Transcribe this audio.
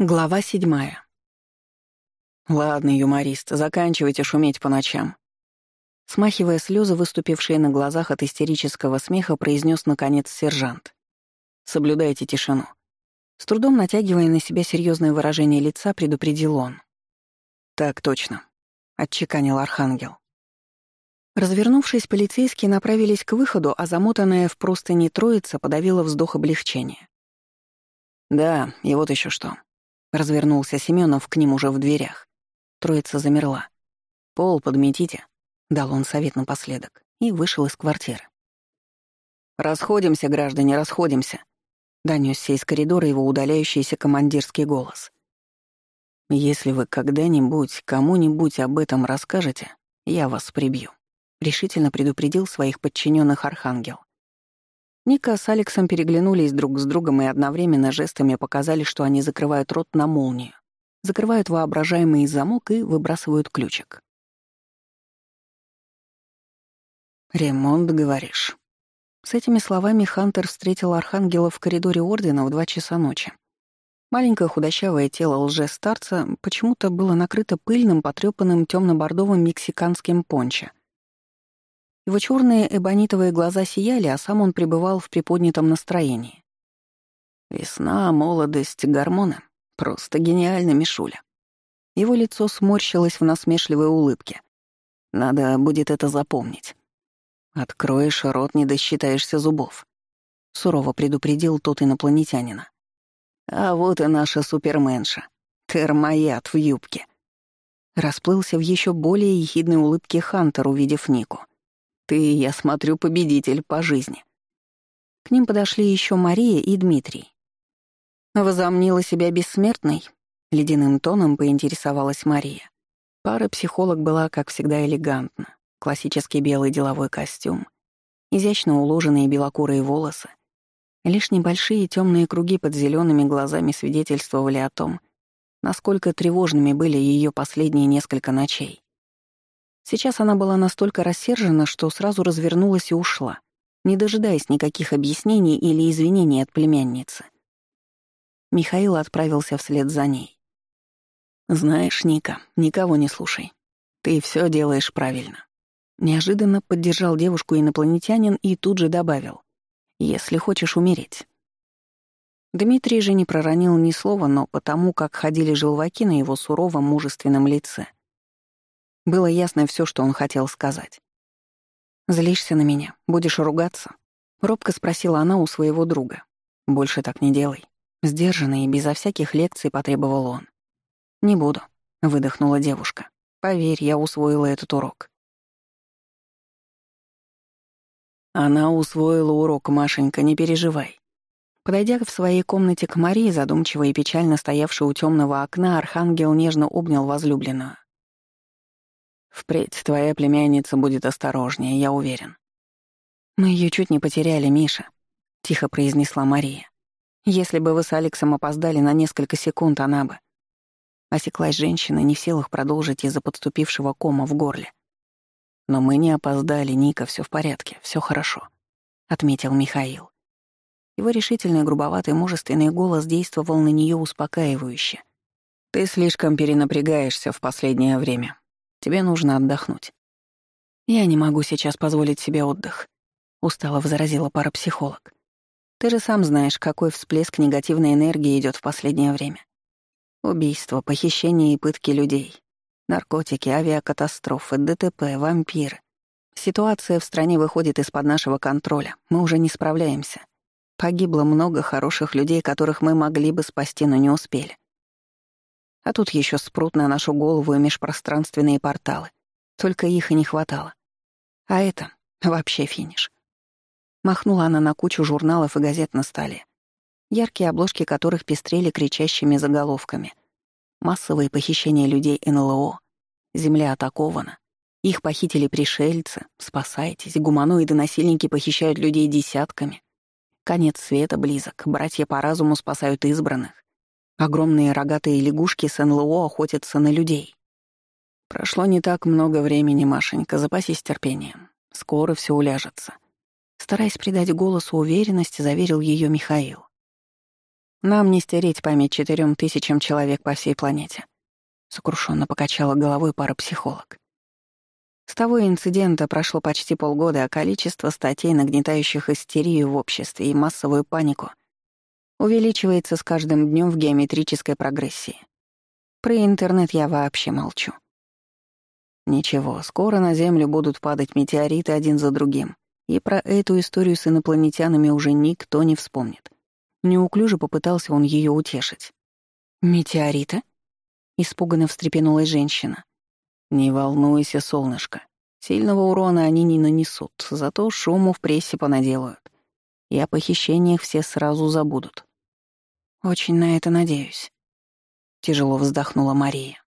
Глава седьмая. «Ладно, юморист, заканчивайте шуметь по ночам». Смахивая слезы, выступившие на глазах от истерического смеха, произнес наконец сержант. «Соблюдайте тишину». С трудом натягивая на себя серьезное выражение лица, предупредил он. «Так точно», — отчеканил архангел. Развернувшись, полицейские направились к выходу, а замотанная в простыни троица подавила вздох облегчения. «Да, и вот еще что», Развернулся Семёнов к ним уже в дверях. Троица замерла. «Пол подметите», — дал он совет напоследок, и вышел из квартиры. «Расходимся, граждане, расходимся», — донёсся из коридора его удаляющийся командирский голос. «Если вы когда-нибудь кому-нибудь об этом расскажете, я вас прибью», — решительно предупредил своих подчиненных Архангел. Ника с Алексом переглянулись друг с другом и одновременно жестами показали, что они закрывают рот на молнии, закрывают воображаемый замок и выбрасывают ключик. «Ремонт, говоришь?» С этими словами Хантер встретил Архангела в коридоре Ордена в два часа ночи. Маленькое худощавое тело лже-старца почему-то было накрыто пыльным, потрёпанным темно бордовым мексиканским пончо, его черные эбонитовые глаза сияли, а сам он пребывал в приподнятом настроении. «Весна, молодость, гормоны. Просто гениально, Мишуля». Его лицо сморщилось в насмешливой улыбке. «Надо будет это запомнить. Откроешь рот, не досчитаешься зубов», — сурово предупредил тот инопланетянина. «А вот и наша суперменша. Термояд в юбке». Расплылся в еще более ехидной улыбке Хантер, увидев Нику. Ты, я смотрю, победитель по жизни. К ним подошли еще Мария и Дмитрий. Возомнила себя бессмертной? Ледяным тоном поинтересовалась Мария. Пара психолог была, как всегда, элегантна. Классический белый деловой костюм, изящно уложенные белокурые волосы. Лишь небольшие темные круги под зелеными глазами свидетельствовали о том, насколько тревожными были ее последние несколько ночей. Сейчас она была настолько рассержена, что сразу развернулась и ушла, не дожидаясь никаких объяснений или извинений от племянницы. Михаил отправился вслед за ней. «Знаешь, Ника, никого не слушай. Ты все делаешь правильно». Неожиданно поддержал девушку инопланетянин и тут же добавил. «Если хочешь умереть». Дмитрий же не проронил ни слова, но потому, как ходили желваки на его суровом мужественном лице — было ясно все, что он хотел сказать. «Злишься на меня? Будешь ругаться?» Робко спросила она у своего друга. «Больше так не делай». Сдержанно и безо всяких лекций потребовал он. «Не буду», — выдохнула девушка. «Поверь, я усвоила этот урок». Она усвоила урок, Машенька, не переживай. Подойдя в своей комнате к Марии, задумчиво и печально стоявшей у темного окна, Архангел нежно обнял возлюбленную. Впредь твоя племянница будет осторожнее, я уверен. Мы ее чуть не потеряли, Миша, тихо произнесла Мария. Если бы вы с Алексом опоздали на несколько секунд, она бы... Осеклась женщина, не в силах продолжить из-за подступившего кома в горле. Но мы не опоздали, Ника, все в порядке, все хорошо, отметил Михаил. Его решительный, грубоватый, мужественный голос действовал на нее успокаивающе. Ты слишком перенапрягаешься в последнее время. Тебе нужно отдохнуть». «Я не могу сейчас позволить себе отдых», — устало возразила парапсихолог. «Ты же сам знаешь, какой всплеск негативной энергии идет в последнее время. Убийства, похищения и пытки людей, наркотики, авиакатастрофы, ДТП, вампиры. Ситуация в стране выходит из-под нашего контроля, мы уже не справляемся. Погибло много хороших людей, которых мы могли бы спасти, но не успели. А тут еще спрут на нашу голову и межпространственные порталы. Только их и не хватало. А это вообще финиш. Махнула она на кучу журналов и газет на столе, яркие обложки которых пестрели кричащими заголовками. Массовые похищения людей НЛО. Земля атакована. Их похитили пришельцы. Спасайтесь. Гуманоиды-насильники похищают людей десятками. Конец света близок. Братья по разуму спасают избранных. Огромные рогатые лягушки Сен-Луо охотятся на людей. Прошло не так много времени, Машенька, запасись терпением. Скоро все уляжется. Стараясь придать голосу уверенность, заверил ее Михаил. Нам не стереть память четырем тысячам человек по всей планете. Сокрушенно покачала головой парапсихолог. С того инцидента прошло почти полгода, а количество статей, нагнетающих истерию в обществе и массовую панику, увеличивается с каждым днем в геометрической прогрессии. Про интернет я вообще молчу. Ничего, скоро на Землю будут падать метеориты один за другим, и про эту историю с инопланетянами уже никто не вспомнит. Неуклюже попытался он ее утешить. «Метеориты?» — испуганно встрепенулась женщина. «Не волнуйся, солнышко. Сильного урона они не нанесут, зато шуму в прессе понаделают. И о похищениях все сразу забудут. Очень на это надеюсь. Тяжело вздохнула Мария.